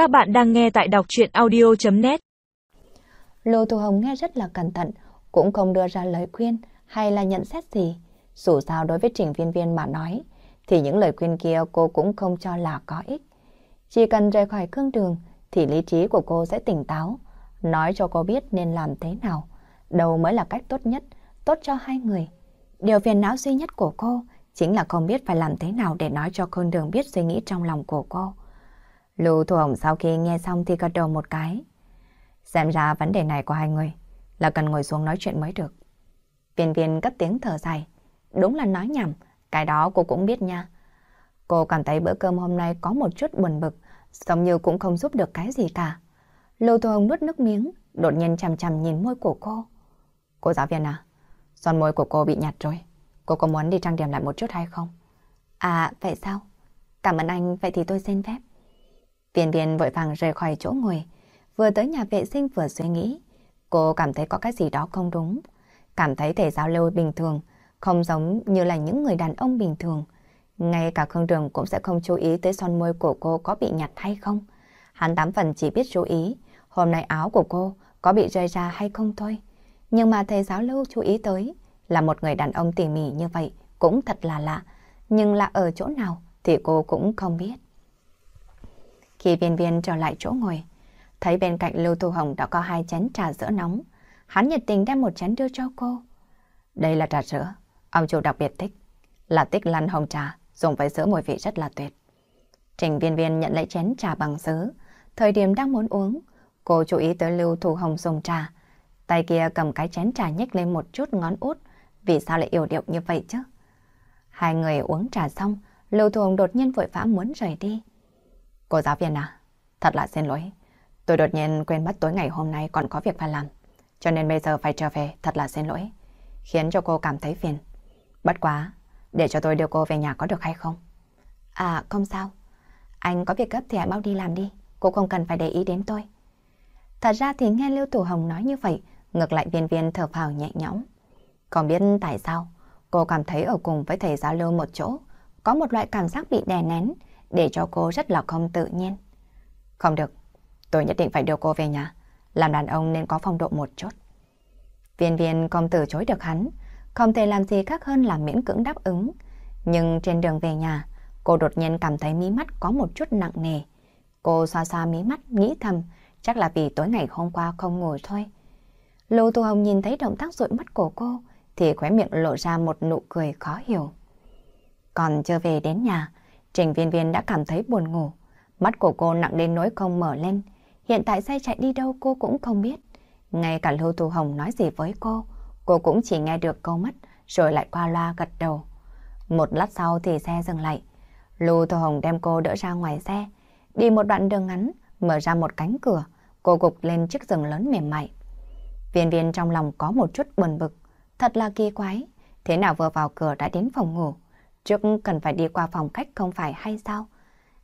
Các bạn đang nghe tại đọc chuyện audio.net Lô Thu Hồng nghe rất là cẩn thận, cũng không đưa ra lời khuyên hay là nhận xét gì. Dù sao đối với trình viên viên mà nói, thì những lời khuyên kia cô cũng không cho là có ích. Chỉ cần rời khỏi cương đường, thì lý trí của cô sẽ tỉnh táo, nói cho cô biết nên làm thế nào, đâu mới là cách tốt nhất, tốt cho hai người. Điều phiền não duy nhất của cô chính là không biết phải làm thế nào để nói cho cương đường biết suy nghĩ trong lòng của cô. Lưu Thu Hồng sau khi nghe xong thì gật đầu một cái. Xem ra vấn đề này của hai người là cần ngồi xuống nói chuyện mới được. Viên viên cất tiếng thở dài. Đúng là nói nhầm, cái đó cô cũng biết nha. Cô cảm thấy bữa cơm hôm nay có một chút buồn bực, giống như cũng không giúp được cái gì cả. Lưu Thu Hồng nuốt nước miếng, đột nhiên chằm chằm nhìn môi của cô. Cô giáo viên à, son môi của cô bị nhạt rồi. Cô có muốn đi trang điểm lại một chút hay không? À, vậy sao? Cảm ơn anh, vậy thì tôi xin phép. Viên viên vội vàng rời khỏi chỗ ngồi, vừa tới nhà vệ sinh vừa suy nghĩ. Cô cảm thấy có cái gì đó không đúng. Cảm thấy thể giáo lưu bình thường, không giống như là những người đàn ông bình thường. Ngay cả Khương Đường cũng sẽ không chú ý tới son môi của cô có bị nhạt hay không. Hắn tám phần chỉ biết chú ý, hôm nay áo của cô có bị rơi ra hay không thôi. Nhưng mà thầy giáo lưu chú ý tới là một người đàn ông tỉ mỉ như vậy cũng thật là lạ. Nhưng là ở chỗ nào thì cô cũng không biết. Khi viên viên trở lại chỗ ngồi, thấy bên cạnh Lưu Thu Hồng đã có hai chén trà sữa nóng. Hắn nhiệt tình đem một chén đưa cho cô. Đây là trà sữa, ông chủ đặc biệt thích. Là tích lăn hồng trà, dùng với sữa mùi vị rất là tuyệt. Trình viên viên nhận lấy chén trà bằng sứ. Thời điểm đang muốn uống, cô chú ý tới Lưu Thu Hồng dùng trà. Tay kia cầm cái chén trà nhếch lên một chút ngón út. Vì sao lại yêu điệu như vậy chứ? Hai người uống trà xong, Lưu Thu Hồng đột nhiên vội vã muốn rời đi. Cô giáo viên à, thật là xin lỗi. Tôi đột nhiên quên mất tối ngày hôm nay còn có việc phải làm. Cho nên bây giờ phải trở về, thật là xin lỗi. Khiến cho cô cảm thấy phiền. Bất quá, để cho tôi đưa cô về nhà có được hay không? À, không sao. Anh có việc gấp thì hãy mau đi làm đi. Cô không cần phải để ý đến tôi. Thật ra thì nghe Lưu Tử Hồng nói như vậy, ngược lại viên viên thở phào nhẹ nhõm. còn biết tại sao, cô cảm thấy ở cùng với thầy giáo lưu một chỗ, có một loại cảm giác bị đè nén, để cho cô rất là không tự nhiên. Không được, tôi nhất định phải đưa cô về nhà. Làm đàn ông nên có phong độ một chút. Viên viên không từ chối được hắn, không thể làm gì khác hơn là miễn cưỡng đáp ứng. Nhưng trên đường về nhà, cô đột nhiên cảm thấy mí mắt có một chút nặng nề. Cô xoa xoa mí mắt, nghĩ thầm, chắc là vì tối ngày hôm qua không ngồi thôi. Lưu Thu Hồng nhìn thấy động tác dụi mắt của cô, thì khóe miệng lộ ra một nụ cười khó hiểu. Còn chưa về đến nhà, Trình viên viên đã cảm thấy buồn ngủ. Mắt của cô nặng đến nỗi không mở lên. Hiện tại xe chạy đi đâu cô cũng không biết. Ngay cả Lưu Tu Hồng nói gì với cô, cô cũng chỉ nghe được câu mất, rồi lại qua loa gật đầu. Một lát sau thì xe dừng lại. Lưu Tu Hồng đem cô đỡ ra ngoài xe. Đi một đoạn đường ngắn, mở ra một cánh cửa. Cô gục lên chiếc giường lớn mềm mại. Viên viên trong lòng có một chút buồn bực. Thật là kỳ quái. Thế nào vừa vào cửa đã đến phòng ngủ. Trước cần phải đi qua phòng khách không phải hay sao?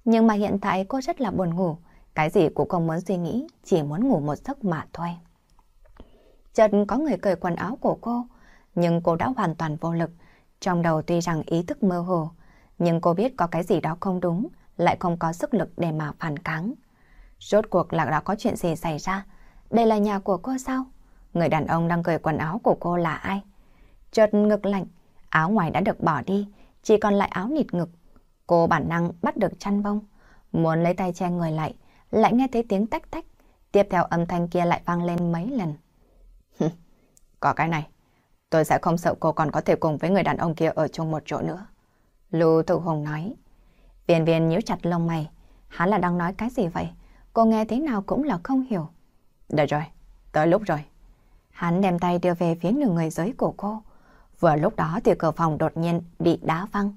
Nhưng mà hiện tại cô rất là buồn ngủ. Cái gì cũng không muốn suy nghĩ, chỉ muốn ngủ một giấc mà thôi. Chợt có người cởi quần áo của cô, nhưng cô đã hoàn toàn vô lực. Trong đầu tuy rằng ý thức mơ hồ, nhưng cô biết có cái gì đó không đúng, lại không có sức lực để mà phản kháng. Rốt cuộc là đã có chuyện gì xảy ra? Đây là nhà của cô sao? Người đàn ông đang cởi quần áo của cô là ai? Chợt ngực lạnh, áo ngoài đã được bỏ đi, chỉ còn lại áo nịt ngực. Cô bản năng bắt được chăn bông, muốn lấy tay che người lại, lại nghe thấy tiếng tách tách. Tiếp theo âm thanh kia lại vang lên mấy lần. Có cái này, tôi sẽ không sợ cô còn có thể cùng với người đàn ông kia ở chung một chỗ nữa. Lưu Thụ Hùng nói. Viên viên nhíu chặt lông mày. Hắn là đang nói cái gì vậy? Cô nghe thế nào cũng là không hiểu. Được rồi, tới lúc rồi. Hắn đem tay đưa về phía nửa người dưới của cô. Vừa lúc đó thì cửa phòng đột nhiên bị đá văng.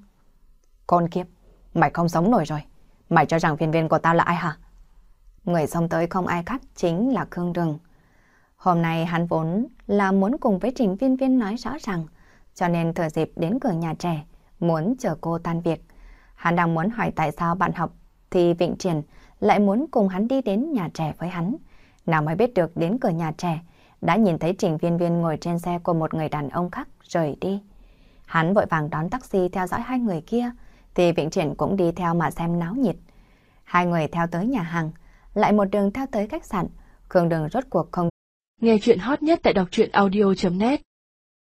Con kiếp, mày không sống nổi rồi. Mày cho rằng viên viên của tao là ai hả? Người xông tới không ai khác chính là Khương Đường. Hôm nay hắn vốn là muốn cùng với Trình Viên Viên nói rõ ràng, cho nên thừa dịp đến cửa nhà trẻ, muốn chờ cô tan việc. Hắn đang muốn hỏi tại sao bạn học thì Vịnh Triển lại muốn cùng hắn đi đến nhà trẻ với hắn. Nào mới biết được đến cửa nhà trẻ, đã nhìn thấy Trình Viên Viên ngồi trên xe của một người đàn ông khác rời đi. Hắn vội vàng đón taxi theo dõi hai người kia, thì Vĩnh Triển cũng đi theo mà xem náo nhiệt. Hai người theo tới nhà hàng, lại một đường theo tới khách sạn. Khương Đường rốt cuộc không. Nghe chuyện hot nhất tại đọc truyện audio.net